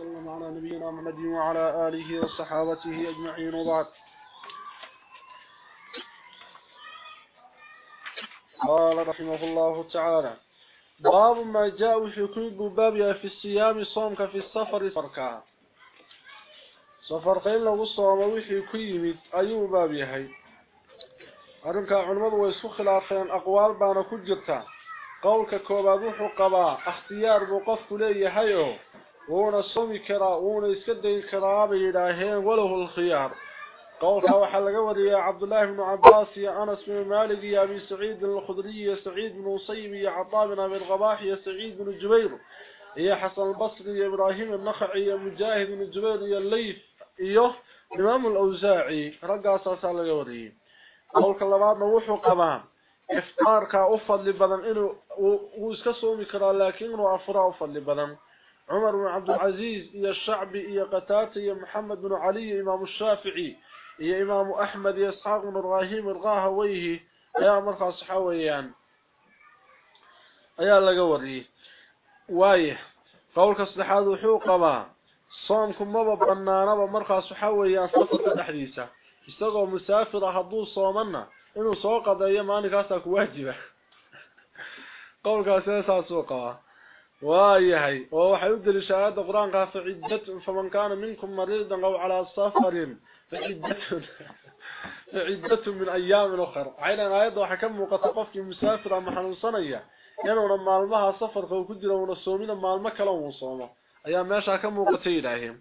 وسلم على نبينا محمد وعلى آله وصحابته أجمعين وبعد. قال رحمه الله تعالى باب ما جاء في كل باب في الصيام صومك في السفر فركا سفر قيل له الصوم وحي كيمد أيو باب يحي أرنك علمات ويسو خلافين أقوال بانا كجرتا. قولك وحو قبا اختيار بقف ليحيو وونا صومي كرا وونا يسكدين كرا بيداهين وله الخيار. قولها وحلق ودي يا عبد الله بن عباس يا أنس بن مالك يا أبي سعيد بن الخضري يا سعيد بن وصيب يا عطابنا بن غباح يا سعيد بن الجبير يا حسن البصري يا إبراهيم النخعي يا مجاهد بن الجبير يا الليث إيوه الإمام الأوزاعي. رقا صلى الله عليه وسلم قولك الله بعد نوحه قمام إفطارك أفضل بدن إنه وإسكسه مكرا لكنه أفضل بدن عمر بن عبد العزيز يا الشعبي يا قتادة يا محمد بن علي إمام الشافعي يا إمام أحمد يا إسحاق بن إبراهيم الغاهويه يا عمر خاص حويان أيا الله وري. وايه قولك الصحاد وحو قبا. صومكم ما بنانا مرخص حويان صفه تحديثه استغوا مسافر حضو صومنا. انه سوق قضيه ما نكاسك واجبة. قولك أساسا سوقه وايهي. ووحي يدل شهادة قرآن قال فعدة فمن كان منكم مريضا أو على سفر فعدة فعدة من أيام أخر. عينا أيضا حكم وقتقف مسافر محل صنية. يعني لما المها سفر فوكدر ونصومين ما المكلا ونصومه أيام ماشا حكم وقتيلهم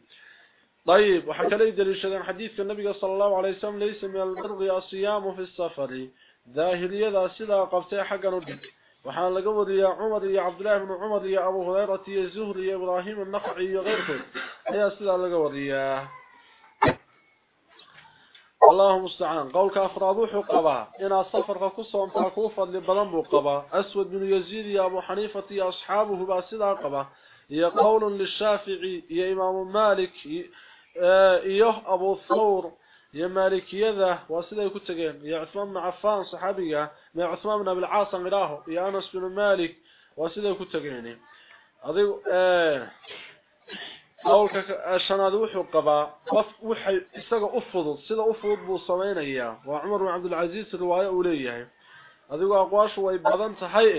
طيب وحكى لي حديث النبي صلى الله عليه وسلم ليس من البر الصيام في السفر. ظاهرية ذا سيدا قبتي حقا ندك وحان لقبض يا عمر يا عبد الله بن عمر يا أبو هريرة يا زهري يا إبراهيم النقعي يا وغيره هيا سلا لقبض يا. الله استعان. قولك أفرادوح قبا. إن أصفر فكسوا مفاكوفا لبنم قبا. أسود بن يزيد يا أبو حنيفة يا أصحابه باسلا قبا. يا قول للشافعي يا إمام مالك آه، يا أبو ثور يا مالكيده واسيده ku tageen يا عثمان بن عفان صحابيga ما عثمان بن العاص غيره يا انس بن مالك ee qowlka shanaad wuxuu qabaa qof waxay isaga u fudud sida u fudud buu sameeynaya waa Umar ibn Abdul Aziz riwaaya uu leeyahay adigu aqwaashu way badan tahay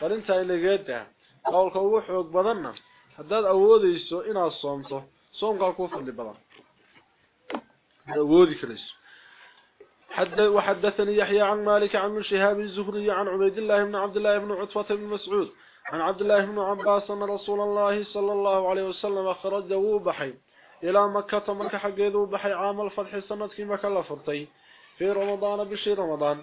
barinta ilageeda qowlka ugu xoog badanna hadaad awoodeyso inaad soomto soomka ku fadli badan حد وحدثني يحيى عن مالك عن شهاب الزهري عن عبيد الله بن عبد الله بن عتبة بن مسعود عن عبد الله بن عباس أن رسول الله صلى الله عليه وسلم خرج وبحي إلى مكة. مكة حقيده بحي عام الفتح سنة في مكة لفرتي في رمضان بشي رمضان.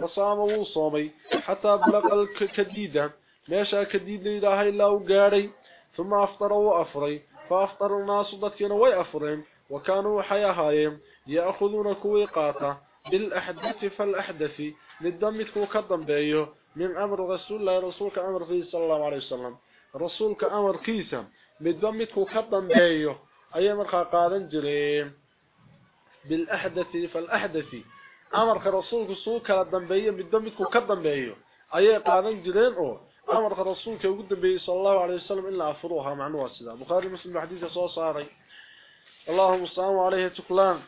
فصام وصومي حتى بلغ الكديدة. ماشى كديد إله إلا وقاري ثم أفطر وأفري. فأفطر الناس ضدكين ويأفرين وكانوا حياهايم يأخذون كوي قاطة بالأحدث فالأحدث للدم كو كدنبيو من أمر رسول الله رسولك أمر فيه صلى الله عليه وسلم. رسولك أمر كيسا بالدم كو كدنبيو أي مرخى قادن جريم. بالأحدث فالأحدث. أمر رسولك سوك للدنبيو بالدم كو كدنبيو أي قادن جريم أو أمر رسولك صلى الله عليه وسلم إلا أفروها مع نواسدا بخاري مسلم الحديث صلى الله عليه اللهم السلام عليه تقلان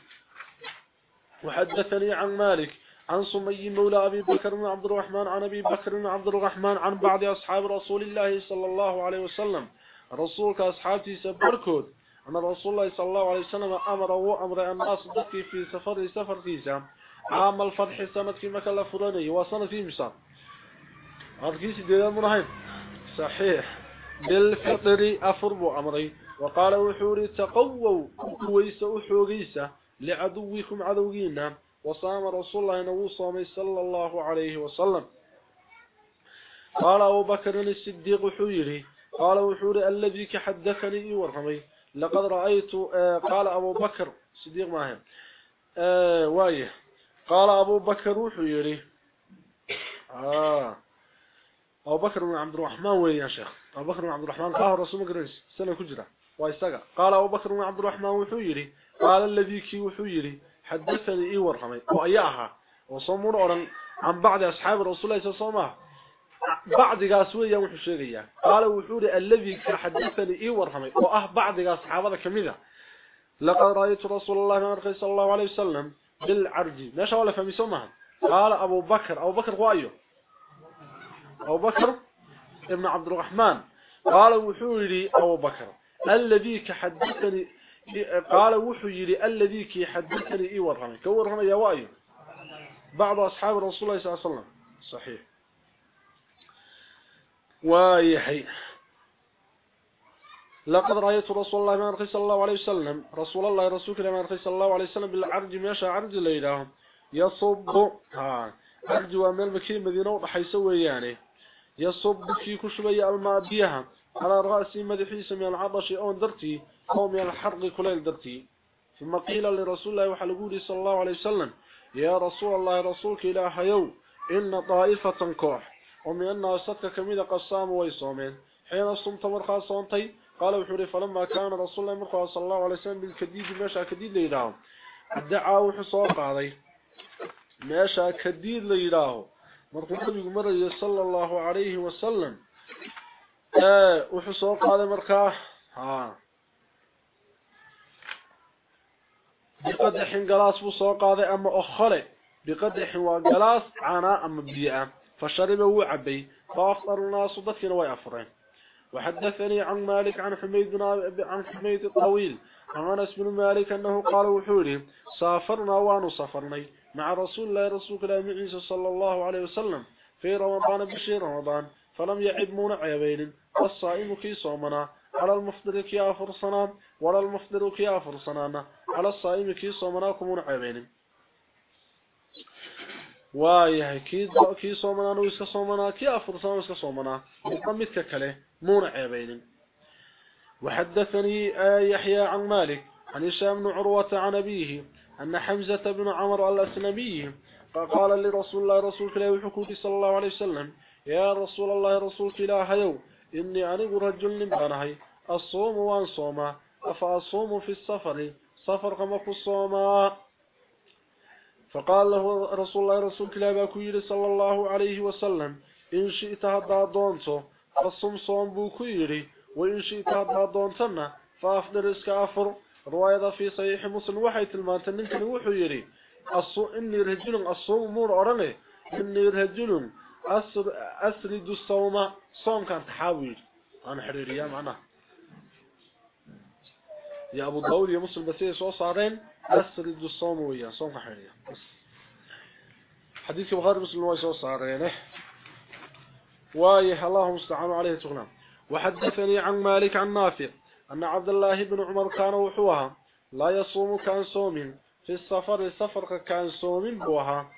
وحدثني عن مالك عن صمي مولى أبي بكر بن عبد الرحمن عن أبي بكر بن عبد الرحمن عن بعض أصحاب رسول الله صلى الله عليه وسلم. رسولك أصحابتي سبركود أن رسول الله صلى الله عليه وسلم أمر وأمر الناس ضكي في سفر سفر فيسا عام الفتح سنة في مكة الفراني وسنة في مصر. أركيسي ديال منهيم صحيح. بالفطر أفرب أمري. وقال وحوري تقووا. كويس وحوغيسة لعدوكم عدوين وصام رسول الله نبو صامي صلى الله عليه وسلم. قال أبو بكر الصديق حويري قال وحوري الذي كحدثني ورحمي. لقد رأيت آه قال أبو بكر صديق ماهم آه وايه قال أبو بكر وحويري آه. أبو بكر بن عبد الرحمن وين يا شيخ. أبو بكر بن عبد الرحمن قال رسول مقرنس سنة كجرة. ويسقى. قال أبو بكر بن عبد الرحمن وحيري قال الذي كي وحيري حدثني إيه ورحمي. وإياها. وصمر أرن عن بعض أصحاب الرسول صلى الله بعد بعض قاسوية وحشيرية. قال وحوري الذي كي حدثني إيه ورحمي. وأه بعض أصحابه كميدة لقد رأيت رسول الله مرخي صلى الله عليه وسلم بالعرجي ناشا ولا فهمي سمها. قال أبو بكر. أبو بكر هو أيه أبو بكر ابن عبد الرحمن. قال وحوري أبو بكر. Ka xadathani قال yiri alladhi ki xadathani ii warhamay ka warhamay waayo بعض أصحاب رسول الله صلى الله عليه وسلم. صحيح. وايحي لقد رأيت رسول الله ما رخي صلى الله عليه وسلم رسول الله رسولك ما رخي صلى الله عليه وسلم بالعرج ماشى عرج ليلهم. يصب ها عرج وامل مكي مدينة وحيس وياني يصب في كشبي الماء بيها على رأس مدحيس من العطش أو درتي أو من الحرق كليل درتي. ثم قيل لرسول الله وحلقولي صلى الله عليه وسلم يا رسول الله رسولك إله يو إن طائفة كوح. ومن الناس صدق كميدة قصام ويصومين حين صمت مرخى صونتي قال وحوري فلما كان رسول الله مرخى صلى الله عليه وسلم بالكديد ماشا كديد ليلاه. الدعاء وحصوق عليه ماشا كديد ليلاه. مرخى النبي مرة صلى الله عليه وسلم. آه وحصوق عليه مرخى ها بقدح قلاص بصوق هذا أما أخلي بقدح وقلاص عنا أما بيئة فشرب وعبي فأفطر الناس ضدكنا ويأفرين وحدثني عن مالك عن حميد بن عن حميد الطويل عن انس بن مالك انه قال وحوري سافرنا وانو سافرني مع رسول الله رسول الله عيسى صلى الله عليه وسلم في رمضان بشير رمضان فلم يعب منع يبين الصائم كي صومنا على المفطر كي افر صنان ولا المفطر كي افر صنان على الصائم كي صومنا كمنع يبين waayahay kii kii soomanaan uu iska soomanaa kii afursan iska soomanaa midka kale مون عيبين وحدثني يحيى عن مالك عن هشام بن عروة عن أبيه أن حمزة بن عمر الأسنبي قال لرسول الله رسول الله وحكوتي صلى الله عليه وسلم يا رسول الله رسول الله هيو إني أنق رجل نبانهي الصوم وان صوما أفأصوم في السفر سفر قمق الصوما فقال له رسول الله رسول الله باكوير صلى الله عليه وسلم. إن شئت هذا دونته فصم صوم بو كيري وإن شئت هذا دونتنا فأفضل إسك أفر. رواية في صحيح مسلم وحي تلمانتا ننكن وحو يري أصو إني رجل الصوم مور أرني. إني رجل أسر أسرد الصوم صوم كان تحاول أنا حريريا معنا. يا أبو داود يا مسلم بسيء سو صارين؟ أسرد الصوم ويا. صوم كان حريريا حديث بخاري مسلم ويسو صارين وايه الله مستعان عليه تغنى. وحدثني عن مالك عن نافع أن عبد الله بن عمر كان وحوها. لا يصوم كان صوم. في السفر السفر كان صوم بوها.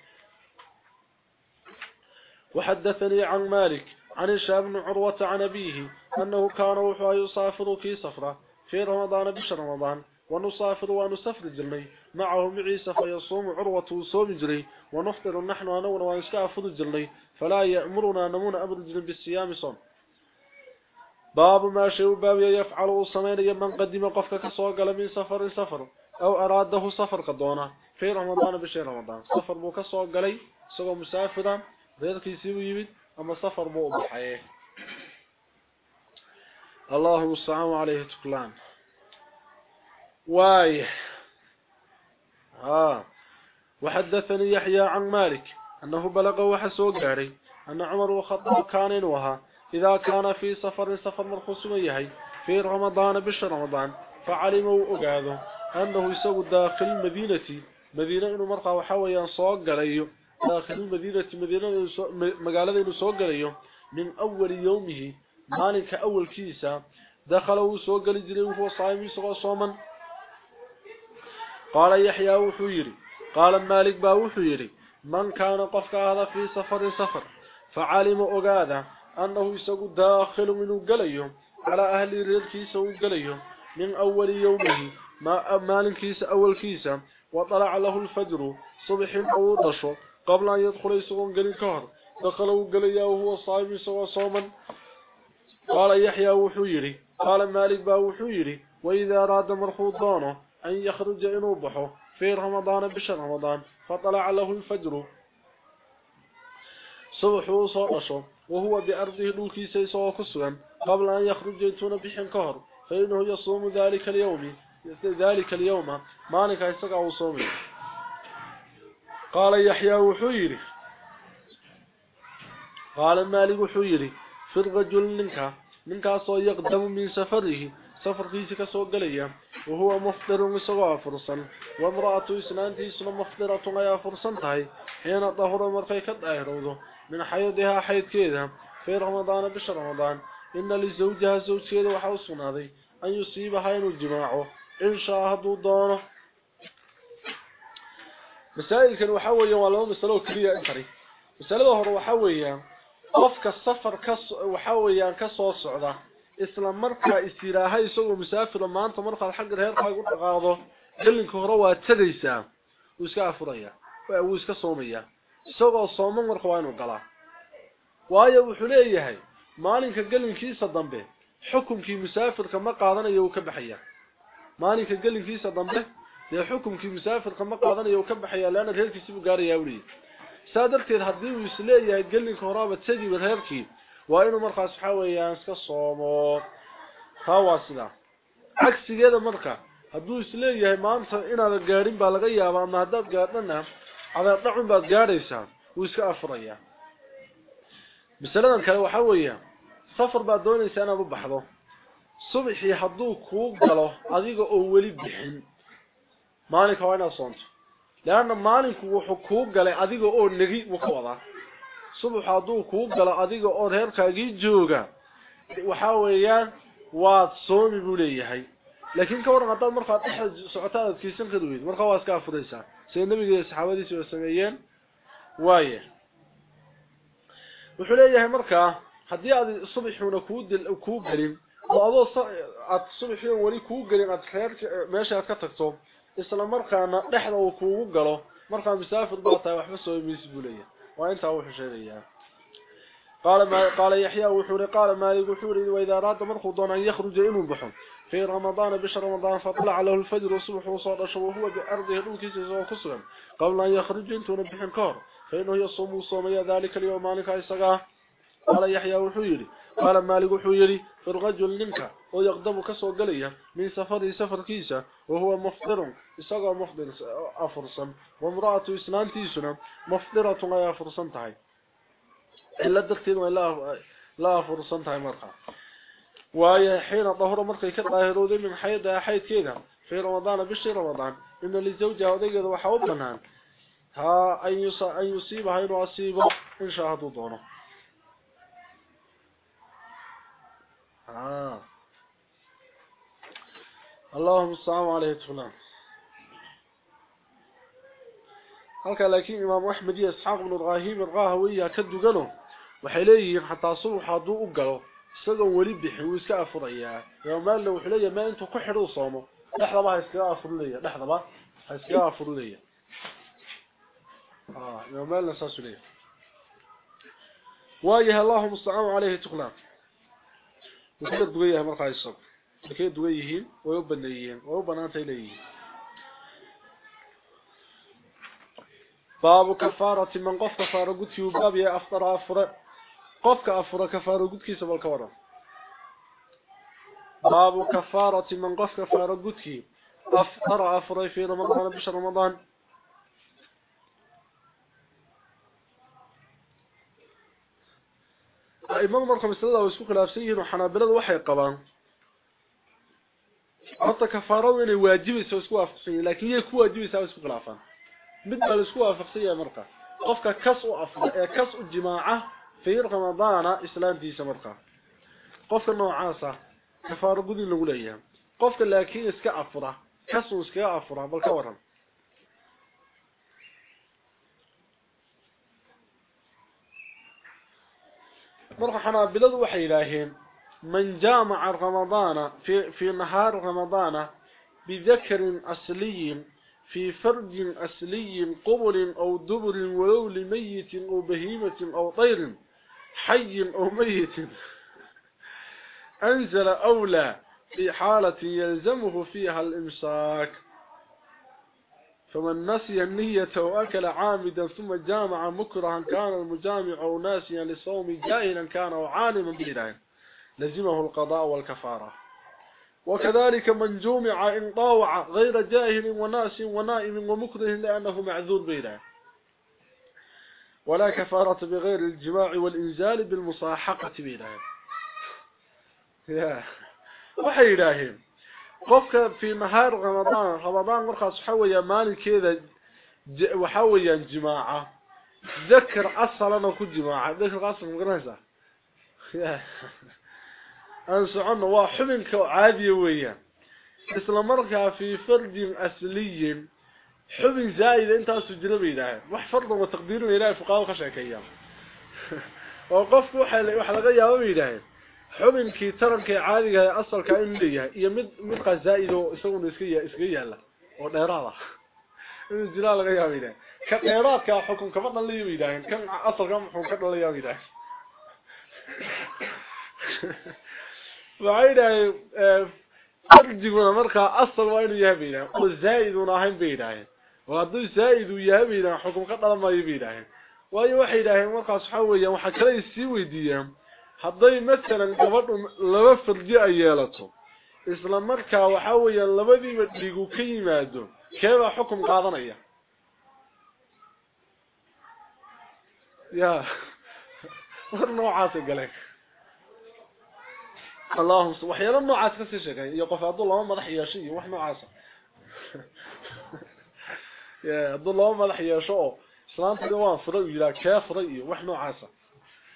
وحدثني عن مالك عن الشاب بن عروة عن أبيه أنه كان وحوها يسافر في سفرة في رمضان بشر رمضان ونسافر ونسافر جرني معه عيسى فيصوم عروة وصوم جري ونفطر نحن ونور ونسافر جرني فلا يأمرنا نمون أمر جرن بالصيام صوم. باب ما شيء باب يفعل سمين من قدم قفك كسوقل من سفر سفر أو أراده سفر قدونا. في رمضان بشي رمضان. سفر بو كسوقلي سوى مسافرا. غير كيسيو يمد أما سفر بو بحيه الله المستعان عليه تكلان واي ها وحدثني يحيى عن مالك. أنه بلغ وحسو قاري. أن عمر وخطب كان وها إذا كان في سفر سفر مرخص ويهي. في رمضان بشر رمضان. فعلموا أقاذه أنه يسوي داخل المدينة. مدينة مرقى وحاويا صوق عليه داخل المدينة مدينة مقالة إنه عليه من أول يومه مالك أول كيسة دخلوا صوق عليه وهو صائم سوى صوما. قال يحيى وحيري قال مالك با وحيري من كان قفك هذا في سفر سفر. فعلم أقاذه أنه يسوي داخل منه قليه على أهل ريركيس وقليه من أول يومه ما مال كيس أول كيسة. وطلع له الفجر صبح أو ضشو قبل أن يدخل يسوون قلي كهر. دخلوا قليه وهو صائم سوى صوما. قال يحيى وحيري. قال مالك با وحيري. وإذا أراد مرخوضانه أن يخرج إنوبحه في رمضان بشر رمضان فطلع له الفجر. صبح وصرشه وهو بأرضه دولكيسا يسوى كسوا قبل أن يخرج ينتون بحن كهر. فإنه يصوم ذلك اليوم. ذلك اليوم. مالك يستقع وصومه قال يحيى وحيري قال مالك وحيري في الرجل منك منك سو يقدم من سفره. سفر كيسي كسو قليا وهو مفطر وسوى فرصا وامرأة إسنانتي سنة مفطرة يا فرصا تهي. حين ظهر مرقي كالدائروضه من حيضها حيض كيدا في رمضان بشر رمضان. إن لزوجها زوج كيدا وحوصنا ذي أن يصيبها إنو الجماع إن شاهدوا دونه مسائل كان وحويا ولو مسألة كلية انتري مسألة هو وحويا قفك السفر كس وحويا كسو الصعدة isla markaa istiraaha isagoo musaafir maanta markaa xagga reerka ugu dhaqaaqdo galinka hore waa tagaysaa uu iska afuraya uu iska soomaya isagoo sooman markaa waa inuu galaa waayo wuxuu leeyahay maalinka galinkiisa dambe xukunkii musaafirka ma qaadanayo uu ka baxaya maalinka galinkiisa dambe dee xukunkii musaafirka ma qaadanayo ka baxaya laana reerkiisa buu gaarayaa weli saa darteed haddii uu isleeyahay galinka horaaba tegi reerkii waa inuu markaas waxa weeyaan iska soomo taa waa sida cagsigeeda marka hadduu isleeyahay maanta inaad gaadhin baa laga yaabaa ama haddaad gaadhana cadaab dhacun baad gaadhaysaa wuu iska afurayaa masaladan kale waxa weeyaan safar baad doonaysaa inaad u baxdo subaxii hadduu kuu galo adiga oo weli bixin adiga oo negi wuu ka wadaa subax hadduu kuu galo adiga oo reerkaagii jooga waxa weeyaan waad soomi buu leeyahay laakiin ka waran haddaad markaa dhex socotaa adkeysan kari weyd markaa waa iska afuraysaa sida nabiga iyo saxaabadiisi way sameeyeen waaye wuxuu leeyahay markaa haddii aad subaxuuna kuu dil kuu gelin oo adoo aad subaxii weli kuu gelin aad reerka meesha aad ka tagto isla markaana dhexda uu kuugu galo markaa musaafir baa tahay waxba soomaysid buu leeyahay. وانت وحو شيغيا قال ما قال يحيى وحوري قال مالك وحوري واذا اراد مرخو دون ان يخرج انه بحم في رمضان بشهر رمضان فطلع له الفجر الصبح وصار وهو بأرضه دولكيس سو كسرا قبل ان يخرج انت نبحن كار فانه يصوم صوم ذلك اليوم مالك ايسغا قال يحيى وحوري قال مالك وحوري فرغجل منك ويقدم كسو غليا من سفر سفر كيسا وهو مفطر اسغا مفطر افرسا وامرأة اسنانتيسنا مفطرة يا فرسن تahay إلا دكتين ولا لا فرسن تahay marqa واي حين ظهر markay ka daahirooday min xayda xaydkeeda في رمضان بشهر رمضان. إن لزوجها وديgeeda waxa u banaan ha ayusa ayusiba inuu asiibo in shaahadu آه. اللهم السلام عليه ibn ibraahim irqaahawiya ka dugano waxay leeyihiin xataa subax hadduu u galo isagoon weli bixin wuu iska afurayaa imaam maalina wuxuu leeyahay ma intuu ku xidho u soomo dhexdaba ha iskaga afurleeya dhexdaba ha iskaga afurleeya imaam maalina saasuu leeyahay waayahay allahuma astacaan caleyhi tuklaan وكذا دويه markaa isagu kay duwan yihiin way u baneeyeen way u banaantay leeyihiin baabu kafaarati man qof kafaara gudkii uu baab yahay afdara afura qofka afura kafaara gudkiisa bal ka waran baabu kafaarati man qof kafaara gudkii afdara afura fi ramadaan bisha ramadaan imaam marka masalada way isku khilaafsan yihiin xanaabiladu waxay qabaan horta kafaaradu inay waajibayso isku waafaqsan yihiin laakiin yay ku waajibaysaa isku khilaafaan mid baa isku waafaqsan yahay marka qofka kas u afda ee kas u jimaaca fi ramadaana islaamtiisa marka qofka noocaasa kafaaro gudin lagu leeyahay qofka laakiin iska afura kas uu iska afura bal ka waran مرخ حنابلة waxay yiraahdeen man jaama'a ramadana fi fi nahar ramadana بذكر أصلي في فرج أصلي قبل أو دبر ولو لميت أو بهيمة أو طير حي أو ميت. أنزل أولى في حالة يلزمه فيها الإمساك. فمن نسي النية وأكل عامدا ثم جامع مكرها كان المجامع ناسيا لصوم جاهلا كان وعالما بإله لزمه القضاء والكفارة. وكذلك من جمع إن طاوع غير جاهل وناس ونائم ومكره لأنه معذور بإله ولا كفارة بغير الجماع والإنزال بالمصاحقة بإله وحي إلهي. قفك في نهار رمضان. رمضان مرخص حوية مالي كذا وحوية جماعة ذكر أصلا كل جماعة. ذكر أصلا مقرنسة أنسعنا وحبنك عادي ويا. إسلام مركا في فرد أسلي حبن زائد أنت ilaahay fuqaado ka sheekeeyaan oo qofku waxa waxa laga yaabo biyadahay حبن كي ترنك عادي أصل كأمدية إيا مد مد قزائد وإسرون إسقية إسقية الله ودرالة من الجلال غيامي ده كقيرات كحكم كفضل لي ميدا كم أصل كم حكم كفضل لي ميدا وعيدا أرجبنا مركا أصل وين يهبينا قل وزايد وناهم بينا وقدو زائد ويا ويهبينا حكم كفضل ما يبينا وأي وحيده مركا صحوية وحكري السيوي ديام haday mesela gabadhu laba farji ay yeelato isla markaa waxa weeyaan labadiiba dhigu ka yimaado keeba xukum qaadanaya ya war noocaas galay اللهم waxyaalo noocaas ka sii sheegay iyo qof haduu laba madax yeeshay iyo wax noocaas يا عبد الله مدح يشو islaanta waa furay ila ka furay iyo ah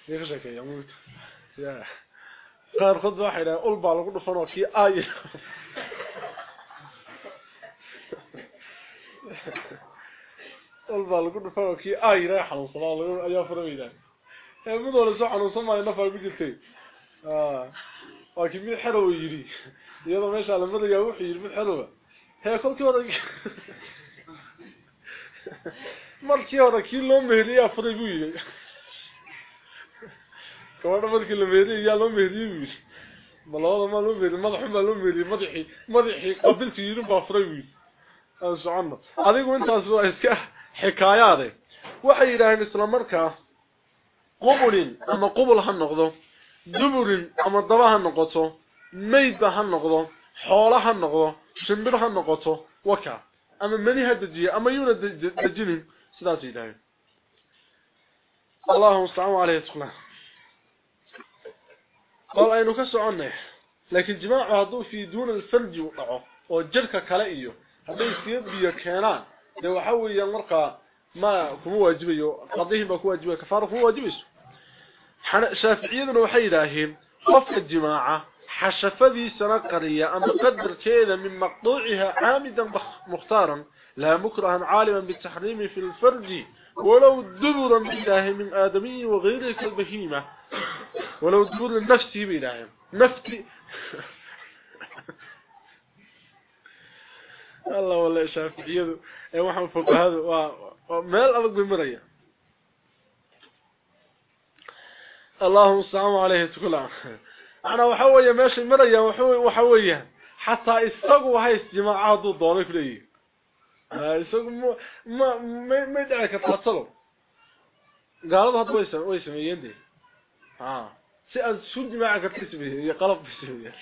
iga sheekay yamuud ya qaar qod waxa ila ul baa lagu dhufano ki ay ul baa lagu dhufano ki ay raaxan sabaa lagu ayaa furay ila ee mid wala soo xanuunsan ma nafa ku jirtay ah waa kimi xaro yiri iyadoo meesha la madaga wuxuu yiri mid xaro hee kolkii hore markii hore kii loo meheriyay afuray buu yiri كوارد مركي لميري يا لو ميري مش بلاد ما لو ميري مدح ما لو ميري مدحي مدحي. قبلت يرم بافريوي اسعنا اديكو انت اسو اسك حكايات وحي يراهن اسلام مركا. قبول أما قبول حنقضو دبر أما دبا حنقضو ميد حنقضو خوله حنقضو شمبر حنقضو وكا. أما مني هدجي أما يونا دجين سداسي داي اللهم صل على سيدنا قال aynu ka soconay laakiin jimaacu haduu fi duun al-farj dhaco oo jirka kale iyo haday siyad biyo keenaan de waxa weeyaan marka ma kuma waajibayo qadihi ba ku waajibayo kafaara kuma waajibayso shaafiiciyaduna waxay yiraahdeen qofka jimaaca قرية أما قدر كذا من مقطوعها عامدا مختارا لا مكرها عالما بالتحريم في الفرج ولو دبرا بالله من آدمي وغيره كالبهيمة ولو دبر نفسي بالله نفسي الله والله شافعي يا محمد فوق هذا ومال أبق بمرية. اللهم السلام عليه تقول أنا وحوية ماشي مريا وحوية حتى isagu hays jamaacadu doonay kulay isagu ma ma ma dhaca ka taasalo gaalada hadda way way sameeyeen aan soo jamaaca ka tisbiyo iyo qalab tisbiyo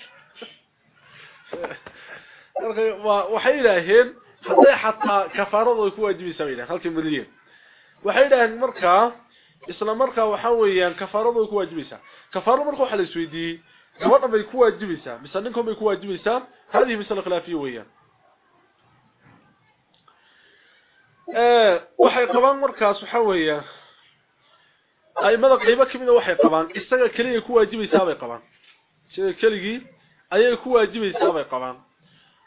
waxay ilaaheen haday xataa kafaaradu ay ku waajibaysaa ilaa halkii milyan waxay ilaaheen markaa isla markaa waxa weeyaan kafaaradu ay ku waajibaysaa kafaaradu markaa waxa la isweydiiyay gabadha bay ku waajibaysaa mise ninkan bay ku waajibaysaa hadii misal khilaafiye weeyaan ee waxay qabaan markaas waxa weeyaan aymada qaybo kamida waxay qabaan isaga kaliya ku waajibaysaa bay qabaan sida kaligi ayay ku waajibaysaa bay qabaan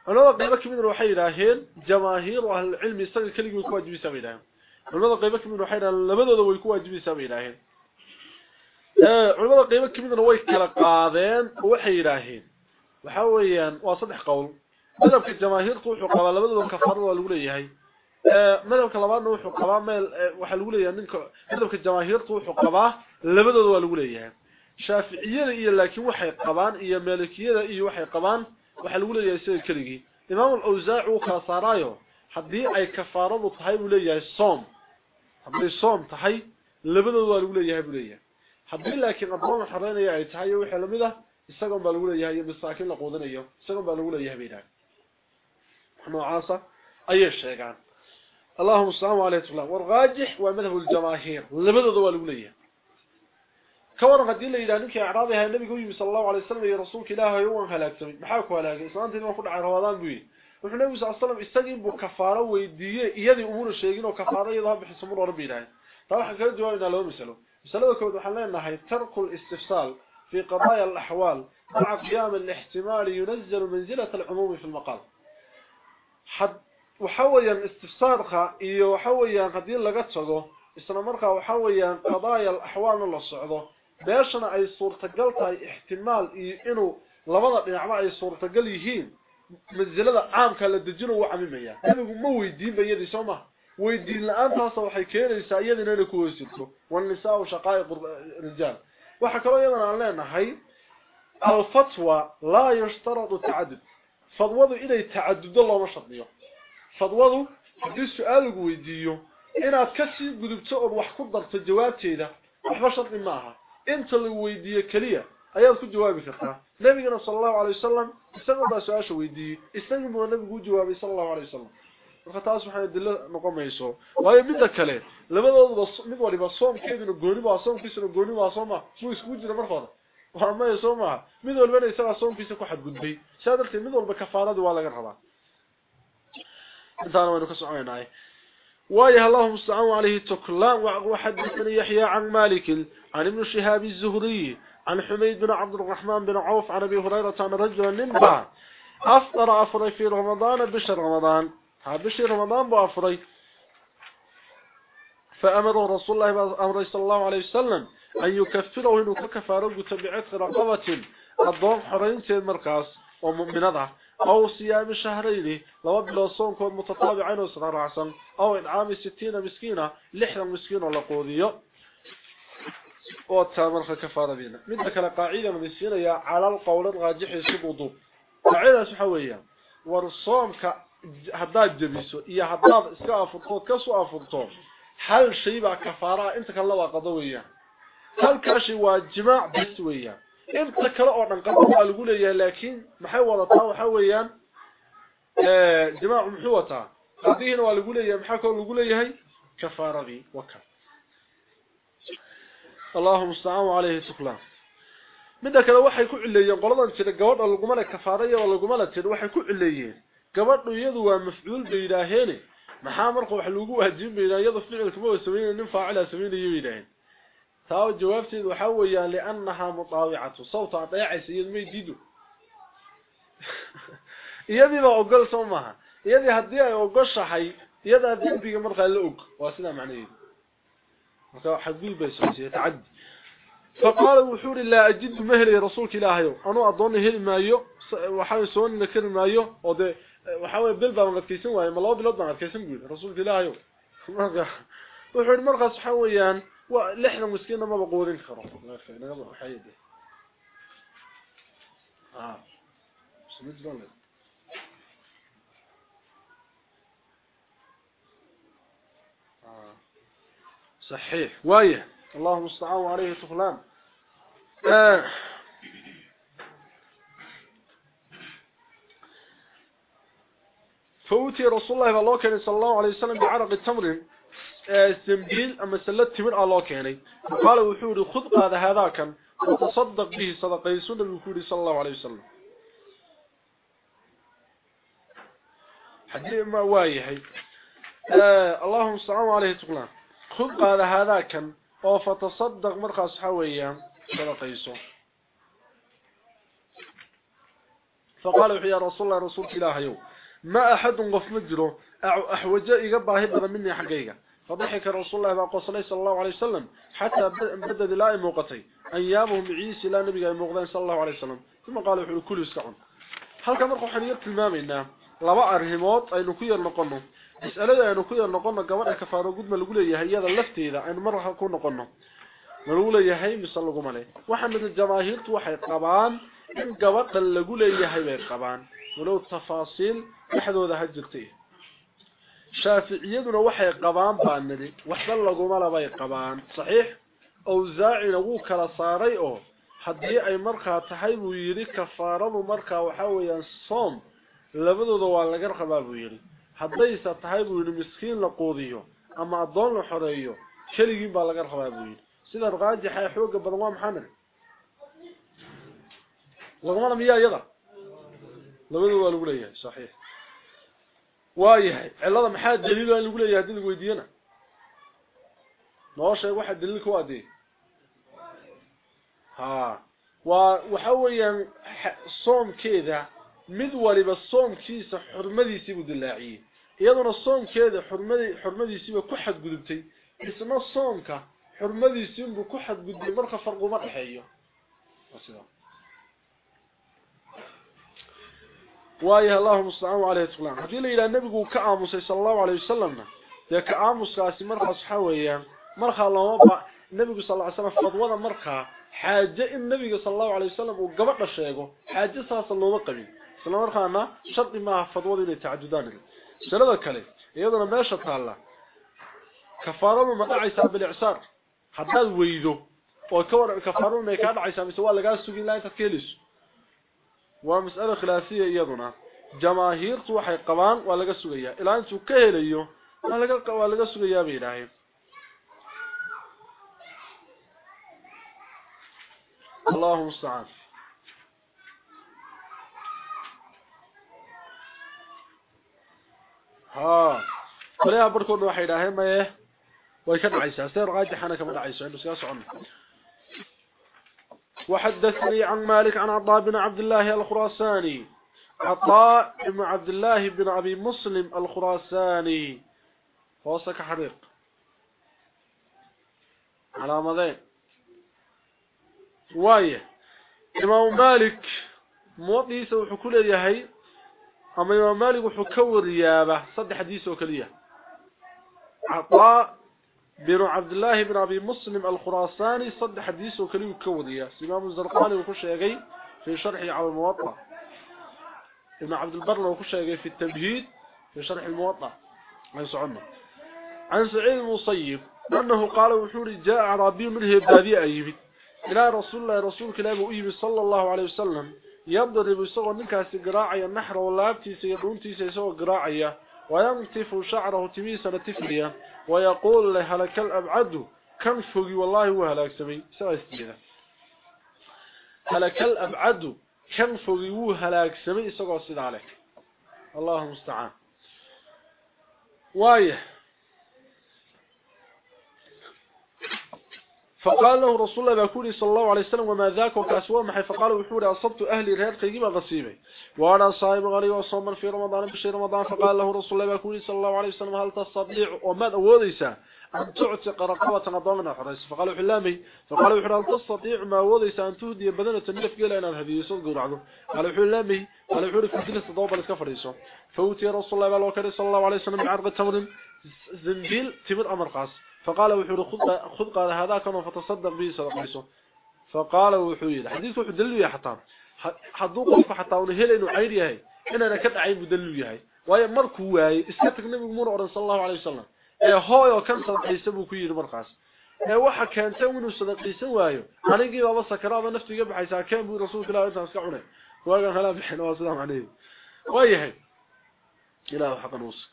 culimada qaybo kamida waxay yiraahdeen jamaahiir ahli cilmi isaga kaligi way ku waajibaysaa bay yiraahdeen culimada qaybo kamida waxay yiraahdeen labadooda way ku waajibaysaa bay yiraahdeen culimada qiimo kamidna way kala qaadeen waxay yiraahdeen waxa weeyaan waa saddex qowl madhabka jamaahiirku wuxuu qabaa labadooda kafaarada waa lagu leeyahay ee madhabka labaadna wuxuu qabaa meel waxa lagu leeyahay ninka madhabka jamaahiirku wuxuu qabaa labadooda waa lagu leeyahay shaafiiciyada iyo laakiin waxay qabaan iyo maalikiyada iyo waxay qabaan waxa lagu leeyahay sida kaligi imaam al-awzaa'i uu kala saaraayo haddii ay kafaaradu tahay buu leeyahay soom hadday soom tahay labadooda waa lagu leeyahay buu leeyahay haddii laakiin addoon xoreynaya ay tahay wixii lamid ah isagoon baa lagu leeyahay iyo masaakiin la quudinayo isagoon baa lagu leeyahay yidhahdeen noocaasa ayay sheegaan اللهم صلوا عليه وسلم والراجح ومنه الجماهير. لمده دول اوليه كوار قديم إلى ذلك اعراضها النبي قوي صلى الله عليه وسلم يا رسول الله يوم هلاك سمي بحاكوا هلاك اسانت انه قد عرضان بي وحنا النبي صلى الله عليه وسلم استجيب بكفاره ويديه. يدي أمور شيغين وكفاره يدها بحسمر ربي الله طبعا كل جواب ان لو مثلو مثلو كود حلينا هي ترك الاستفسال في قضايا الأحوال بعد قيام الاحتمال ينزل منزلة العموم في المقام حد waxa weeyaan istifsaarka iyo waxa weeyaan hadii laga tago isla markaa waxa weeyaan qadaaya al-ahwal la socdo beeshana ay suurtagal tahay ihtimaal iyo inuu labada dhinacba ay suurtagal yihiin manzilada caamka la dejino waa camimaya nabigu ma weydiin bayadii sooma weydiin la'aantaas waxay keenaysaa iyadina inay ku hoosirto wan nisaa shaqaa'iq rijal waxa kale iyadana aan leenahay al-fatwa la yashtaratu ta'addud fadwadu inay ta'addudo looma shardiyo fadwadu hadii su'aal lagu weydiiyo inaad ka sii gudubto oo wax ku darto jawaabteeda waxba shardi ma aha inta lagu weydiiyo kaliya ayaad ku jawaabi kartaa nabigana sallallahu alayhi wasallam isagoo baa su'aasha weydiiyay isagoo buu nabigu jawaabay sallallahu alayhi wasallam marka taas waxay dilo noqomayso waayo midda kale labadooduba mid waliba soomkeeduna gooni baa soomkiisuna gooni baa sooma suu isku jira markooda waa ma sooma mid walba isaga soomkiisa ku xadgudbay saadalkii mid walba kafaaradu waa laga rabaa waynu ka soconaay وايه اللهم استعان عليه تكلان وحدثني يحيى عن مالك عن ابن شهاب الزهري عن حميد بن عبد الرحمن بن عوف عن ابي هريره عن رجل نبع افطر افطر في رمضان بشهر رمضان هذا بشهر رمضان بافطر فامر رسول الله أمر صلى الله عليه وسلم ان يكفره انه كفاره تبعت رقبه الضوء حرين المركز ومؤمنها أو صيام شهرين. لو صوم كود متطابعين وصغار عسن أو إنعام ستين مسكينة. لحظة مسكين ولا قوذية وتامرخ كفارة بينا. من ذلك القاعدة من السينة على القول الراجح يسبضو قاعدة سحوية. والصوم هداد جبيسو. إيا هداد إسكا أفرطو كسو أفرطو هل شيء كفارة انت كان قضوية هل كاشي واجماع بسوية. Inta kale oo dhan qadar waa lagu leeyahay laakiin maxay wadataa waxa weeyaan ee jamaacu muxuu wataa qadiina waa lagu leeyahay maxaa kale lagu leeyahay kafaaradii waka Allahu musta'an alayhi tukla midda kale waxay ku cileeyeen qoladan jira gabadha lagu mala kafaaraya oo lagu mala jira waxay ku cileeyeen gabadhu iyadu waa mafcuul beeyraaheen maxaa marka wax lagu waajibay iyadu ficilka ma sameeyeen nin faacila sameeyay yidaahdeen ثاو جوابت وحويا لأنها مطاوعة. صوت طاعس يدمي ديدو. يدي ما اوغل سومها يدي هدي اي اوغشحي يدا ديبي مره لا اوغ واسنا معني وكان حبيب بس يتعد فقال وحور لا أجد مهلي رسولك الهي أنا اظن هل مايو وحاي سون كل مايو أو ده وحاوي بلبا ما كيسن. واي ما لو بلود ما كيسن رسول الله يو. وحور مرخص حويان ولحنا مسكينة ما بقولين كرو نقضوا حيدي. آه. سميت لون آه. صحيح. وايه؟ اللهم استعان عليه طفلان آه. فوتي رسول الله صلى الله عليه وسلم بعرق التمر. سمجيل أما سلت تمر الله كاني قال وحوري خذ هذا هذا كان وتصدق به صدقه يسون الوحوري صلى الله عليه وسلم. حديث ما وايهي آه اللهم استعام عليه تقلان خذ هذا هذا كان وفتصدق مرخص حويا صدقه يسون. فقال يا رسول الله رسول الله يوم. ما أحد قف مجره أحوجه إيقباه بدل مني حقيقة. فضحك رسول الله صلى الله عليه وسلم حتى بدد لا موقتي. أيامهم عيسى لا نبي موقدين صلى الله عليه وسلم. ثم قالوا حلو كل يسكعون هل كان مرقو حنير تلمامينا لبا أرهموت أي نكوير نقنو مسألة أي نكوير نقنو قوان كفارو قد لقول يهي. هذا اللفتي إذا أي مرة هكون نقنو. نقول يهي لكم عليه وحمد الجماهير توحي قبان. إن قوان لقول يهي قبان. ولو تفاصيل يحدو ذا هجرتيه wuu kala saaray oo haddii ay markaa tahay buu yidhi kafaaradu markaa waxaa weeyaan soom labadooda waa laga rabaa buu yidhi haddayse tahay buu yidhi miskiin la quudiyo ama addoon la xoreeyo keligii baa laga rabaa buu yidhi sida raajixa ee xooga badan waa maxamed lagumana miyaa iyada labadooda waa lagu leeyahay saxiix waayahay cilada maxaa daliil in lagu leeyahay hadii lagu weydiiyana noo sheeg waxa daliilka waa dee ها waxa weeyaan soomkeeda mid waliba soomkiisa xurmadiisii buu dilaaciyay iyaduna soomkeeda xurmadii xurmadiisii ku xadgudubtay isna soomka xurmadiisii buu ku xadgudbay marka farqu ma وايه اللهم عليه على الاسلام هذه إلى النبي كعامس صلى الله عليه وسلم يا كعامس قاسم مرخا صحويان مرخا لو النبي صلى الله عليه وسلم فضوضا مرخا حاجة النبي صلى الله عليه وسلم وقبا دشهو حاجة ساس لو قبي سلام مرخانا شرط ما فضوض إلى تعددان شنو الكلام يدنا باش تعالى كفاره ما دعيس بالاعصار حدد ويدو وكفاره ما كان عيسى سوى لا سوق لا تكليش qabaan waa laga sugayaa ilaa intuu ka helayo waa laga waa laga sugayaa bay ilaahay الله المستعان ها قليها بركون waxay dhaaheen maye way ka dhacaysaa sir raajixana kama dhacayso inuu iska socon وحدثني عن مالك عن عطاء بن عبد الله الخراساني. عطاء بن عبد الله بن أبي مسلم الخراساني. فوسك حريق. على مذين وايه. إمام مالك ku leeyahay ama imam malik wuxuu ka wariyaaba saddex xadiis oo kaliya عطاء بن عبد الله بن أبي مسلم الخراساني صدح حديث وكليه ka wariya imam الزرقاني sheegay في شرح على الموطأ. ابن عبد البر sheegay في التمهيد في شرح الموطأ. ما سعنا عن سعيد المصيب أنه قال وحوري جاء عربي من هبادي أيبي. إلى رسول الله رسول كلام أيبي صلى الله عليه وسلم. يضرب يسوى منكاس قراعي النحر واللابتي سيدونتي سيسوى قراعي وينتف شعره تميسا لتفليا ويقول له هلك الأبعد كم فوقي؟ والله هو هلاك سمي سوى استيذا هلك الأبعد كم فوقي؟ هو هلاك سمي سوى استيذا عليك الله المستعان. وايه؟ فقال له رسول الله بكوري صلى الله عليه وسلم وما ذاك وكاسوا محي. فقال وحوري أصبت أهلي رهاد قيمة غصيبي. وأنا صائم غني وصوما في رمضان بشي رمضان. فقال له رسول الله بكوري صلى الله عليه وسلم هل تستطيع وما أوضيسا أن تعتق رقبة نظامنا حريس فقال وحلامي فقال وحوري هل تستطيع ما أوضيسا أن تهدي بدنة النف قيل أن هذه يسود قرعة؟ قال وحلامي قال وحوري في جلسة ضوبة لسكفريسه فوتي رسول الله بكوري صلى الله عليه وسلم بعرض تمر زنبيل تمر أمر قاس فقال وحور خذ خذ قال هذا كان فتصدق به عليه وسلم. فقال وحور حديثه يدل يا حطام. حدوق حتى ونهل انه عير هي. ان أنا كدعي بدل هي. وهي مركو واي استتق نبي مر اور صلى الله عليه وسلم. إيه اي هو إيه كان صدق ليسو كير مرقاس اي وحا كانت انه صدق ليسو وايو انيغي بابا سكراده نفسي بحيسا كان بو رسول الله صلى الله عليه وسلم وقال خلاف حين وسلام عليه ويهي إلى حق الوصف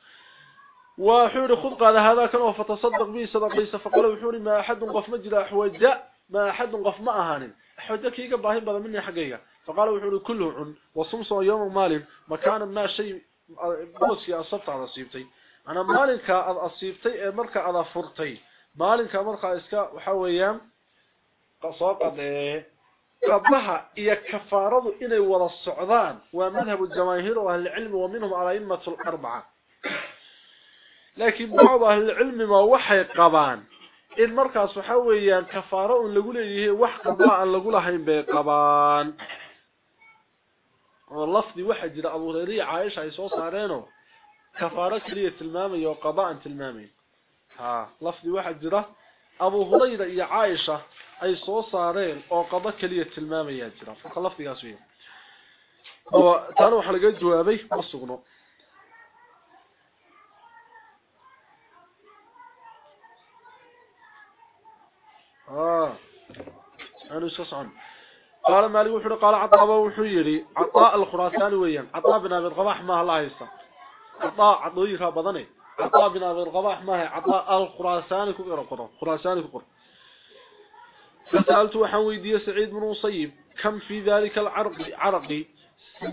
وحوري خذ قال هذا كان فتصدق به صدقيسه فقال وحوري ما أحد قف مجد أحوجاء ما أحد قف ما أهان أحوجاء كيقى مني حقيقة فقال وحوري كله عن وصمصوا يوم مالي مكان ما شيء بوسي أصبت على صيبتي أنا مالك أصيبتي مركة على فرتي. مالك مركة إسكاء وحويا قصاقة قبلها إيا كفارض إلي ولا السعودان ومذهب الجماهير وأهل العلم ومنهم على إمة الأربعة. لكن بعض أهل العلم ما وحي قبان. إن مركز وحويا كفارة لقول إيه وح قباء لقول هين بقبان واللفظ واحد جرى أبو هريرة عايشة يسوى صارينه كفارة كلية تلمامي وقضاء تلمامي. ها لفظ واحد جرى أبو هريرة يا عايشة أي سوى صارين وقضاء كلية تلمامي يا جرى فقال قاسوين وتانو حلقات جوابي. مصغنو آه. أنا استصعن قال مالك وحده قال عطاء وحيري. عطاء الخراساني ويان عطاء بن أبي القباح ما الله يسا عطاء عطويها بدني عطاء بن أبي القباح ما هي. عطاء الخراساني كقرا خراساني كقرا فسألت وحن سعيد بن مصيب كم في ذلك العرق عرقي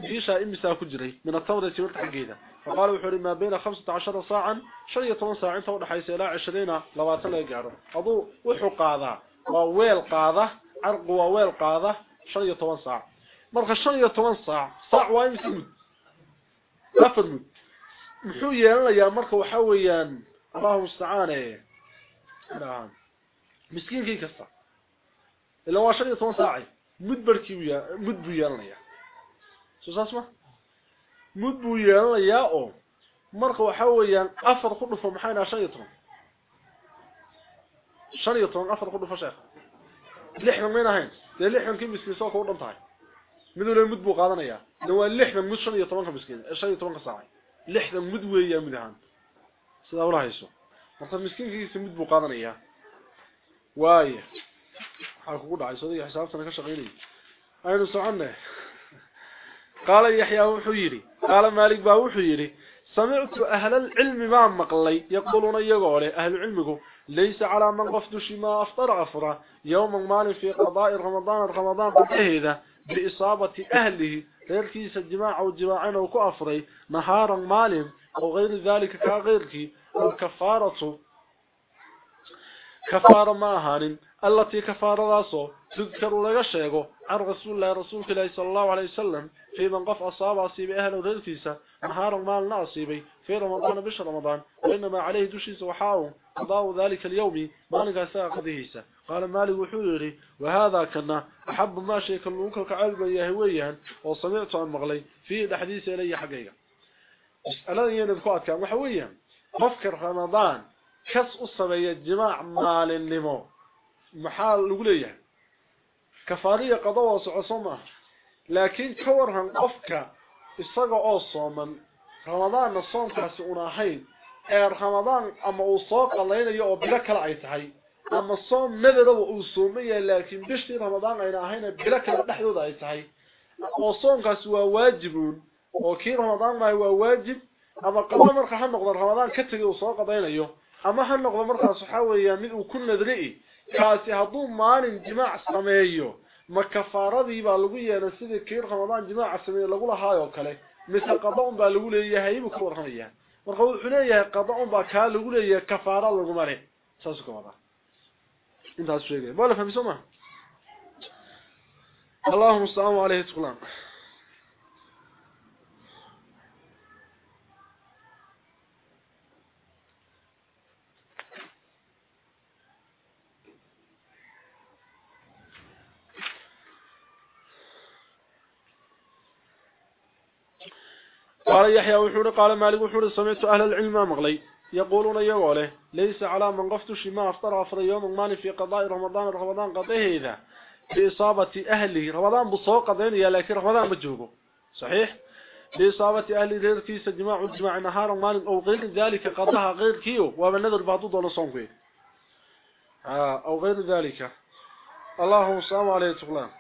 ايشا امسا كجري. من الثورة تورت حقيده فقال وحوري ما بين 15 ساعة شرية ساعة انت ودحيس إلى 20 20 لا غارو ادو وحو قادا وويل قادا عرق وويل قادا شريه 10 ساعه marka 15 saac saac waa afar mud muxuu yeelanayaa marka waxa weeyaan Allahu musta'aan ee miskiinkii kasta ila waa 15 saac mud barkii wiya mud buu yeelanayaa soo saasma mud buu yeelanayaa oo marka waxa weeyaan afar ku dhufo maxayna 15 شريطون افر قدو فشيخ. لحم من هين ده لحم كيف مسكين؟ سوق ودنت هاي مدو له مدبو قادنيا ده وا لحم مش شريطون كان مسكين شريطون قصاعي لحم مدويه مدهان سدا ولا هيسو فرت مسكين كيف مدبو قادنيا واي. حقو دعاي سدي حسابتنا كشقيلي اينو سعنا قال يحيى وحيري. قال مالك با وحيري سمعت أهل العلم ما مقلي يقولون يغوله أهل علمكم ليس على من قفد شما أفطر أفرا يوما مال في قضاء رمضان رمضان بكهذا بإصابة أهله. غير كيس الجماع أو الجماعين أو نهارا مال أو غير ذلك كغيرك. الكفارة كفارة ما هان التي كفارة راسه. تذكر لغا شيغو عن رسول الله رسول الله صلى الله عليه وسلم. في من قف أصاب أصيب أهل ودلتيسة نهار مال ناصيبي في رمضان بش رمضان. وإنما عليه دشيس وحاو قضاء ذلك اليوم. مالك ساقذيسة قال مالك وحوري وهذا كنا أحب ما شيء كاللوك الكعالب يهويا. وصمعت عن مغلي. في الحديث إلي حقيقة. ألا ينذكوات كان وحويا. مفكر رمضان. كس أصبي الجماع مال النمو. محال كفارية قضوا صومه لكن كورهم قفكا اسغا أو صومن رمضان الصوم كاس اوناهين رمضان أما أو سو قلين أو بلا كل ايتحي أما صوم مدرو أو صوميه لكن بشتي رمضان ايناهين بلا كل دحدود ايتحي أو صوم كاس هو واجب أو كي رمضان ما هو واجب أما قضاء مرخ حمق رمضان كتغي أو سو قدينيو أما حنق مرخ صحاوية ميد كل ندري kaasi hadduu maalin jimaac sameeyo ma kafaaradii baa lagu yeelay sidii kii ramadaan jimaaca sameeyo lagu lahaayoo kale? Mise qadaun baa lagu leeyahay buu ka warramayaa marka wuxuu leeyahay qadaun baa kaa lagu leeyahay kafaara laguma leh. Saasuu ka wadaa. Intaas sheegay. Bal la fahmay soo ma? Allahumma salaamu alayhi wa sallam. قال يحيى وحوري قال مالك وحوري سمعت أهل العلم مغلي يقولون يقوله ليس على من قفت شما أفطر أفضل يوم مالي في قضاء رمضان رمضان قضيه إذا بإصابة أهله. رمضان بصوق قضين لكن رمضان مجهوبه صحيح؟ بإصابة أهل كيس الجماع والجماع نهار مال أو غير ذلك قضاها غير كيو ومن نذر بعضه ولا صنفه أو غير ذلك. اللهم صل عليه وسلم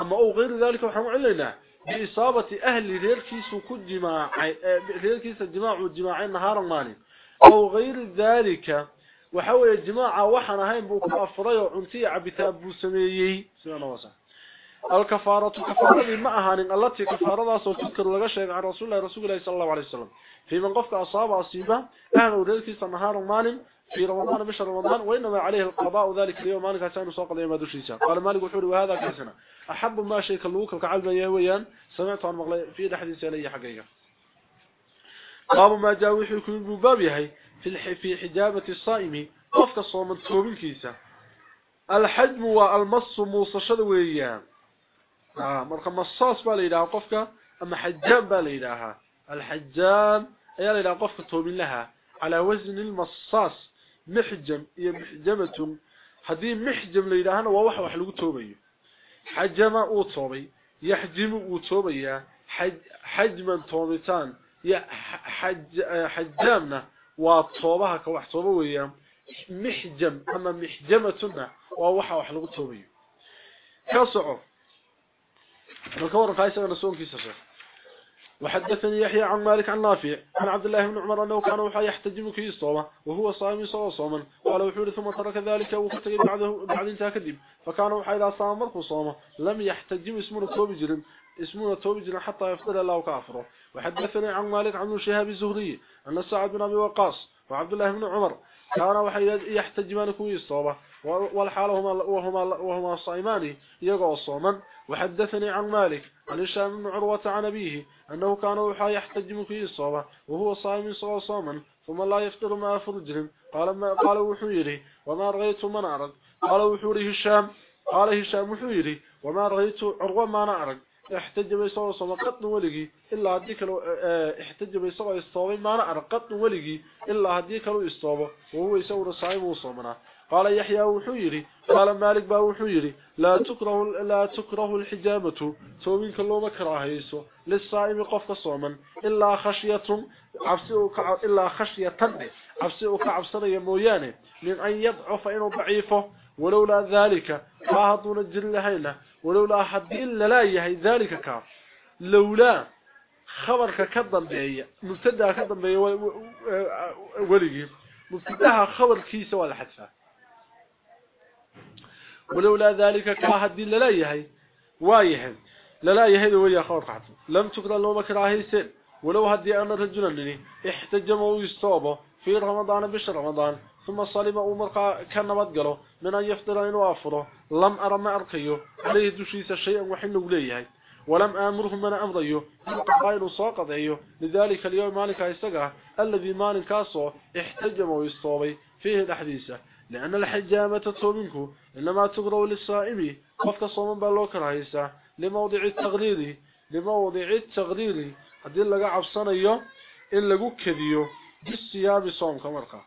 أما أو غير ذلك وحمو علينا بإصابة أهل ريركيس كجماع ريركيس الجماع والجماعين نهارا مالي أو غير ذلك وحاول الجماعة وحنا هين بوك أفري وعنتي عبتاب بوسميي سبحانه وسعى الكفارة كفارة معها التي كفارة تذكر لك شيء عن رسول الله رسول الله صلى الله عليه وسلم. في من قفك أصاب أصيبة أهل ريركيس نهارا مالي في رمضان بشهر رمضان وإنما عليه القضاء ذلك اليوم. مالك كان سوق اليوم دوشيسا قال مالك وحوري وهذا كسنة أحب ما شيء كاللوك الكعلبة يهويان سمعت عن مغلي في حديث إليه حقيقة. قام ما يكون باب يهي في في حجابة الصائم. قفك الصوم توبين كيسا الحجم والمص موصشد ويان آه مرقى مصاص بالإله قفك أما حجام بالإله الحجام أيها الإله قفك توبين لها. على وزن المصاص. محجم iyo محجمة hadii محجم wax wax lagu toobayo xajama uu toobay yaxjimu uu toobaya xajman toobitaan ya xajamna waa toobaha ka wax tooba weeyaan محجم أما محجمة ووحا وحا لغو توبي كاسعو الكورة قايسة نسون كيسا شيخ وحدثني يحيى عن مالك عن نافع عن عبد الله بن عمر أنه كان وحا يحتجم كي صومه وهو صائم صوم صوما قال وحول ثم ترك ذلك وكتغي بعده بعد انتهى كذب فكان وحا إذا صام مرخو صومه لم يحتجم اسمه توبي جرم اسمه توبي جرم حتى يفضل الله كافره وحدثني عن مالك عن شهاب الزهري أن سعد بن أبي وقاص وعبد الله بن عمر كان وحا يحتجمان كي صومه والحال هما وهما وهما صائمان يقوا صوما وحدثني عن مالك عن هشام بن عروة عن أبيه أنه كان وحا يحتجم في الصوبة وهو صائم صوى صوما ثم لا يفطر ما فرجر قال ما قال وحيري وما رغيت من أرد قال وحوري هشام قال هشام وحيري وما رغيت عروة ما نعرق احتج بيسوى صوما قطن ولقي إلا هديك لو آه، احتج بيسوى الصوم ما نعرق قطن ولقي إلا هديك لو الصوبة وهو يسور صائم وصومنا قال يحيى وحيري. قال مالك با وحيري. لا تكره لا تكره الحجامة. تومينك لو كراهيسو للصائم قف صوما. إلا خشيه عفسه إلا خشية. عفسه كعبسنيه مويانه من أن يضعف إنه ضعيفه. ولولا ذلك فهضون الجل هيله ولولا حد إلا لا يهي ذلك كاف لولا خبرك كدنبيه مبتدأ كدنبيه ولغي مبتدأها خبر كيسة ولا حدثه ولولا ذلك كهدي لا يهي. وايهن لا يهي ويا خور قعد لم تقدر لو مكراهيسن ولو هدي أن رجلني احتجم ويستوبه في رمضان بشهر رمضان. ثم صلب عمر كان نبد من أن يفطر أن وافره لم أرى ما أرقيه. عليه دشيس شيئا وحن وليهي ولم امرهم من أمريه. قائل ساقضيه لذلك اليوم مالك اسغا الذي مالك كاسو احتجم ويستوبي. فيه الحديثه لأن الحجامة تومنكو إنما تقرأ للصائم قفك صوما بالوك رئيسا لموضع التغرير لموضع التغرير هذه لغا عبصانيو إن لغو كذيو بالسياب صوم كمرقا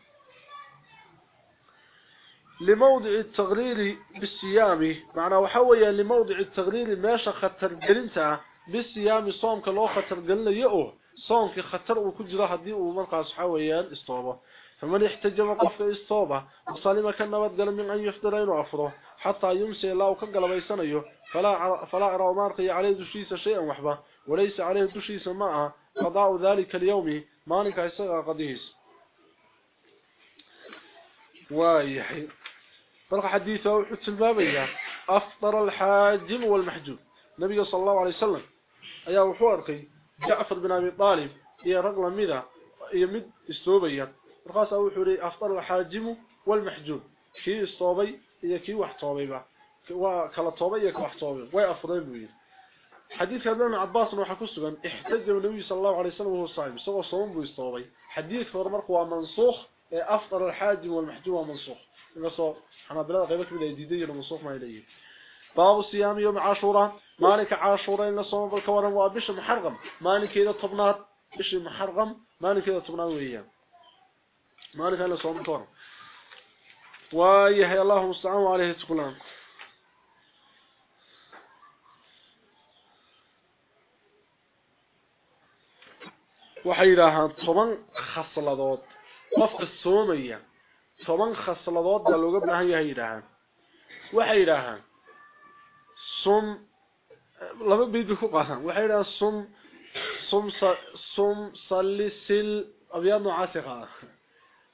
لموضع التغرير بالسيام معنى وحويا لموضع التغرير ماشا خطر قلنتا بالسيام صوم كلو خطر قلنا يؤه. صوم كي خطر وكجرا هدي ومرقا سحويا استوبة. فمن احتجم قفك الصوبة وصالما كان نبت قال من أن يفطرين وعفره حتى يمسي الله وكقل بيسانيه فلا, فلا أرى مارقي عليه دشيس شيئا وحبه وليس عليه دشيس معه. قضاء ذلك اليوم مالك يسغى قديس. وايحي طرق حديثه وحدث البابية أفطر الحاجم والمحجوب. نبي صلى الله عليه وسلم. أيها وحوارقي جعفر بن أبي طالب هي رجل مذا هي مد استوبيا رخاصة وحوري أفضل الحاجم والمحجوب كي الصوبي إيا كي واح طوبي وكلا طوبي إياك واح طوبي وي أفضل الوير حديث أبنى عباس وحكوسه قام احتجم النبي صلى الله عليه وسلم وهو صعيم سوى إيه، صوم بوي الصوبي حديث فرمرق ومنصوخ أفضل الحاجم والمحجوب ومنصوخ إنه صوب حنا بلاد غيبك بلا يديدين ومنصوخ ما إليه باب الصيام يوم عاشورة مالك عاشورة إلا صوم بالكورن وابش المحرقم مالك إذا طبنات بش المحرقم مالك إذا طبنات وإيام مالك هلا صوم طور ويحيى الله مستعان عليه تقولان qofka soomaya toban khasladood baa looga baahan yahay yiraahdaan waxay yiraahdaan sum laba bidi ku qaadan waxay yiraahdaan sum sum sum salisil abyad nucaasiqa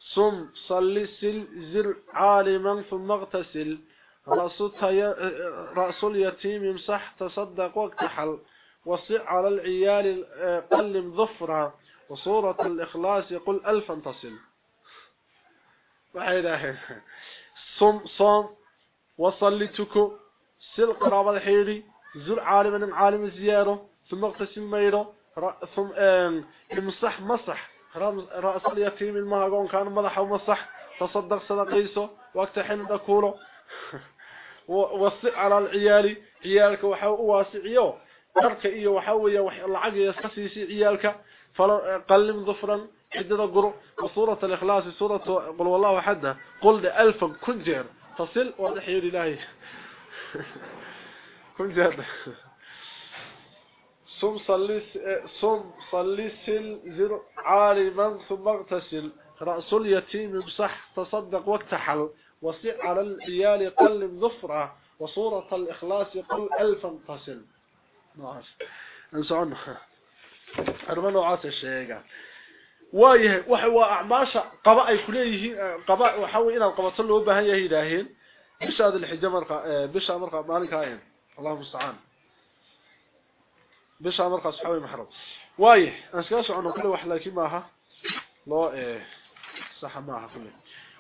صم صلي سل زر عالما ثم اغتسل. رأس اليتيم يمسح تصدق واكتحل وصع على العيال قلم ظفرا وصورة الإخلاص يقول ألفا تصل وحيدا صم صم وصلتك سل قرابة الحيري زر عالما عالم الزيارة. ثم اغتسل ميرا ثم يمسح مسح. رأس اليتيم المهاجون كان مدح ومصح تصدق صدقيسه وقت حين دكوله ووسع على العيال عيالك وحاو واسعيو. ترك إيو وحاوية وحالعق يسخسيسي عيالك. فقلم ظفرا. حدد قرو. وصورة الإخلاص صورة قل والله وحدنا قل دي ألفا كنجير تصل وضحي الإلهي كنجير ثم صلي ثم صلي سل زر عالما ثم اغتسل. رأس اليتيم بصح تصدق واكتحل. وصع على العيال قلب ظفرة وصورة الإخلاص يقول ألفا تصل نعرف انسعون أرمى نوعات الشيء وايه وحوا أعماشا قباء كليه قباء وحاول إلى القباء لو بهن يهيداهين. بش هذا الحجة مرقى بش مرقى مالك هاين الله المستعان بش مرقى صحابي محرم وايه أنسكاش عنه كل واحد لكن ماها لا إيه. صح معها كله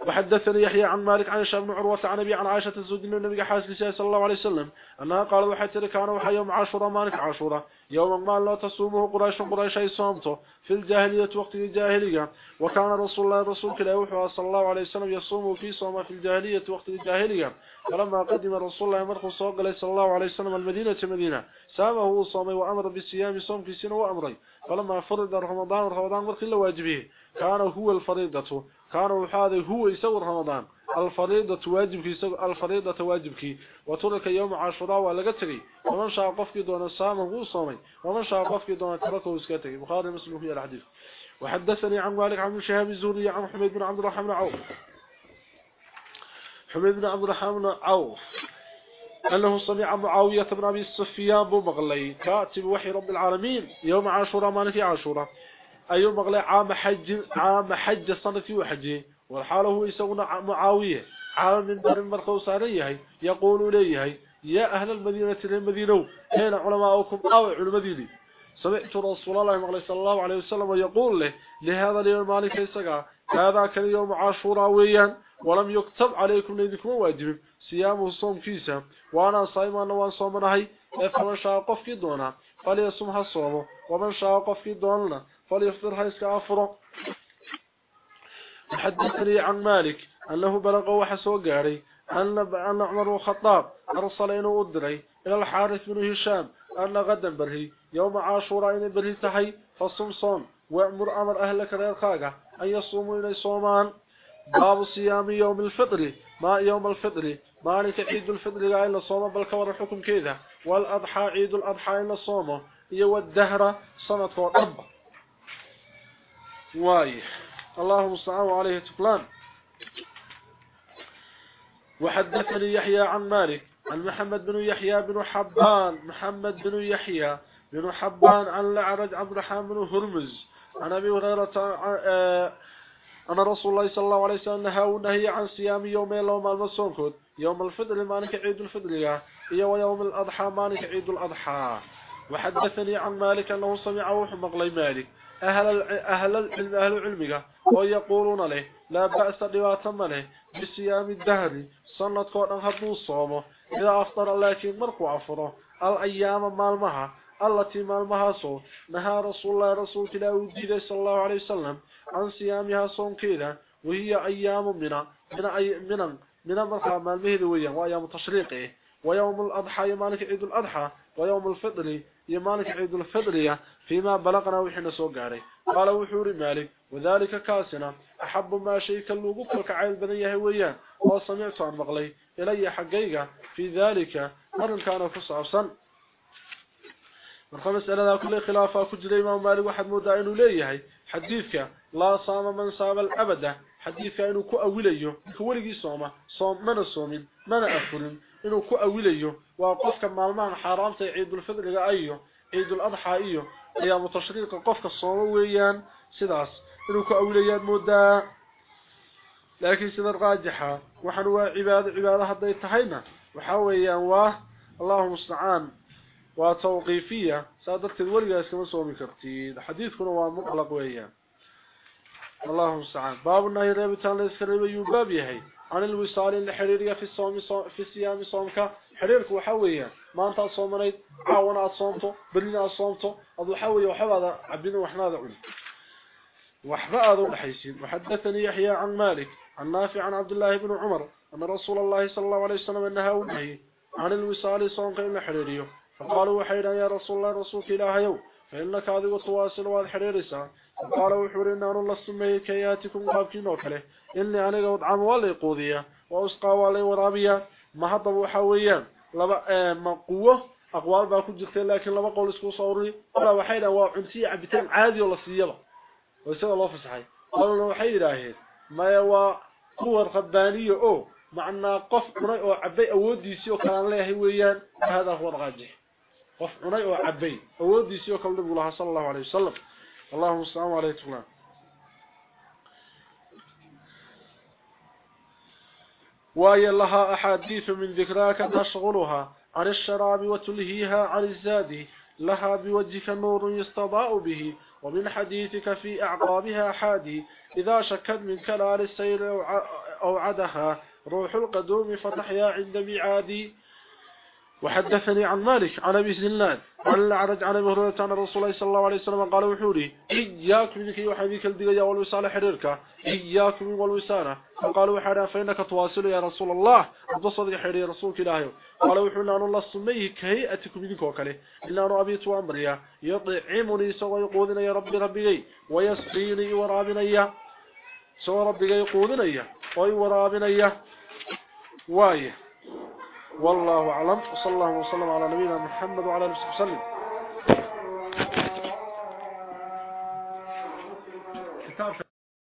وحدثني يحيى عن مالك عن شاب بن عروة عن أبي عن عائشة الزوج النبي حاسس صلى الله عليه وسلم أنها قالت وحتى كان وحي يوم عاشوراء مالك عاشوراء. يوم ما لا تصومه قريش قريش أي صومته في الجاهلية وقت الجاهلية. وكان رسول الله رسول كلا صلى الله عليه وسلم يصوم في صوم في الجاهلية وقت الجاهلية. فلما قدم رسول الله مرخ صلى الله عليه وسلم المدينة مدينة. سامه صومي وأمر بالصيام صوم في سنة وأمري فلما فرض رمضان رمضان مرخ إلا واجبه. كان هو الفريضة. كان هذا هو يسوي رمضان. الفريضة واجبك الفريضة واجبك. وترك يوم عاشوراء ولا قتري ومن شاء قفك دون الصام هو صومي. ومن شاء قفك دون تركه وسكتري بخاري مسلم هي الحديث. وحدثني عن مالك عن شهاب الزهري عن حميد بن عبد الرحمن عوف. حميد بن عبد الرحمن عوف. أنه سمع معاوية بن أبي السفيان بمغلي. كاتب وحي رب العالمين. يوم عاشوراء مالك عاشوراء. أيو مغلي عام حج عام حج سنة وحجه. والحال هو يسون معاوية. عام من دار المرخو ساريه يقول ليه يا أهل المدينة للمدينة هنا علماؤكم أو المدينة. سمعت رسول الله صلى الله عليه وسلم يقول له لهذا اليوم مالك يسقى هذا كان يوم عاشوراء ويا ولم يكتب عليكم لذلكم واجب. صيام الصوم كيسا وأنا صايمان وان صومناهي فمن شاء قفكي دونا. فليصومها الصوم ومن شاء قفكي دونا فليفطر هيسك أفره حدثني عن مالك أنه بلغ وحسو قاري أن, أن عمر الخطاب أرسل إنه أدري إلى الحارث بن هشام. أن غدا برهي يوم عاشوراء برهي تحي فصم صوم وأمر أمر أهلك ريرخاقة أن يصوموا إلي صومان باب صيام يوم الفطر. ما يوم الفطر مالك عيد الفطر إلا صوم بالكور الحكم كذا. والأضحى عيد الأضحى إلا صومه يو الدهر صنة ورب واي. اللهم استعان عليه تقلان وحدثني يحيى عن مالك. عن محمد بن يحيى بن حبان. محمد بن يحيى بن حبان عن لعرج عبد الرحمن بن هرمز. عن أبي هريرة آه، أن رسول الله صلى الله عليه وسلم نهى ونهي عن صيام يومين لو ما المسونكود يوم الفطر مالك عيد الفطر ويوم الأضحى مالك عيد الأضحى. وحدثني عن مالك أنه سمع وحمق مغلي مالك. أهل أهل العلم أهل علمك ويقولون له لا بأس دوات له بصيام الدهر. سنة قرن هدو الصوم إذا أفطر لكن مرقو عفره الأيام مالمها التي مالمها صو نهى رسول الله رسول الله صلى الله عليه وسلم عن صيامها صوم كذا وهي أيام من من أي من من مرقى مالمه ذويا وأيام تشريقه ويوم الأضحى مالك عيد الأضحى ويوم الفطر يمالك عيد الفطر فيما بلغنا وحنا سو غاري قال وحوري مالك وذلك كاسنا أحب ما شيء كلوغو كعيل بدن yahay weeyaan oo sameeyto aan maqlay ilaa xaqayga fi dhalika arin kaana ku saabsan مرخه مسألة كله خلافة كجل إمام مالك وحد مودا إنه ليه حديثك لا صام من صام العبدة حديثك إنه كأوليه كوليه صام صام من الصومين من أفرم إنه كأوليه وقفك مالمان حرامت عيد الفضل إيه عيد الأضحى إيه إيه متشريق قفك الصوموي سيداس. إنه كأوليه مودا لكن سيدا الغاجحة وحنوا عبادة عبادة حتى يتحينا وحاوليه الله مستعان saadalkeed waligaas kama soomi kartid. Xadiidkuna waa mutlaq weeyaan. اللهم استعان باب النهي ريبتان ليسكريب يباب يهي عن الوصال الحريرية في الصوم في الصيام صومك حريرك وحويا ما انت صومنيد عاونا صومته برينا صومته ابو حوي وحبا عبدنا وحنا علم وحبا الحيسين وحدثني يحيى عن مالك عن نافع عن عبد الله بن عمر أن رسول الله صلى الله عليه وسلم انها ونهي عن الوصال صومك الحريرية فقالوا وحيدا يا رسول الله رسولك إلهي فإنك هذه تواصل والحريرسة قال وحور إن أنا الله سمي كياتكم قابكين وكله إني أنا قد عم والي قوذية وأسقى والي ورابية. ما هضبوا حويا لبا ما قوة. أقوال باكو جرتين لكن لما قول اسكو صوري. ولا وحيدا وعنسي عبتين عادي ولا سيلا ويسأل الله فسحي. قالوا yiraahdeen maya waa kuwa rabbaaniyo oo macna qof cunay oo cabay awoodiisii oo kala leeyahay weeyaan hada huwa rajih qof cunay oo cabay awoodiisii oo kala nabiga sallallahu alayhi wasallam. Allahumma salli alayhi وهي لها أحاديث من ذكراك تشغلها عن الشراب وتلهيها عن الزاد لها بوجهك نور يستضاء به ومن حديثك في أعقابها حادي إذا شكت من كلال السير أو عدها روح القدوم فتحيا عند ميعادي وحدثني عن مالك عن أبي سنان عن العرج عن أبي هريرة عن الرسول صلى الله عليه وسلم قال وحوري إياك منك وحبيك الدغيا والوصال حريرك إياك من والوسانه فقال وحرا فإنك تواصل يا رسول الله بصدق حرير رسولك الله قال وحنا ان الله سميه كهيئتك منك وكله. إلا ان ابيت وامريا يطعمني سوى يقودنا يا ربي ربي ويسقيني ورابني سوى ربي يقودني ويورابني وايه والله أعلم وصلى الله وسلم على نبينا محمد وعلى آله وسلم.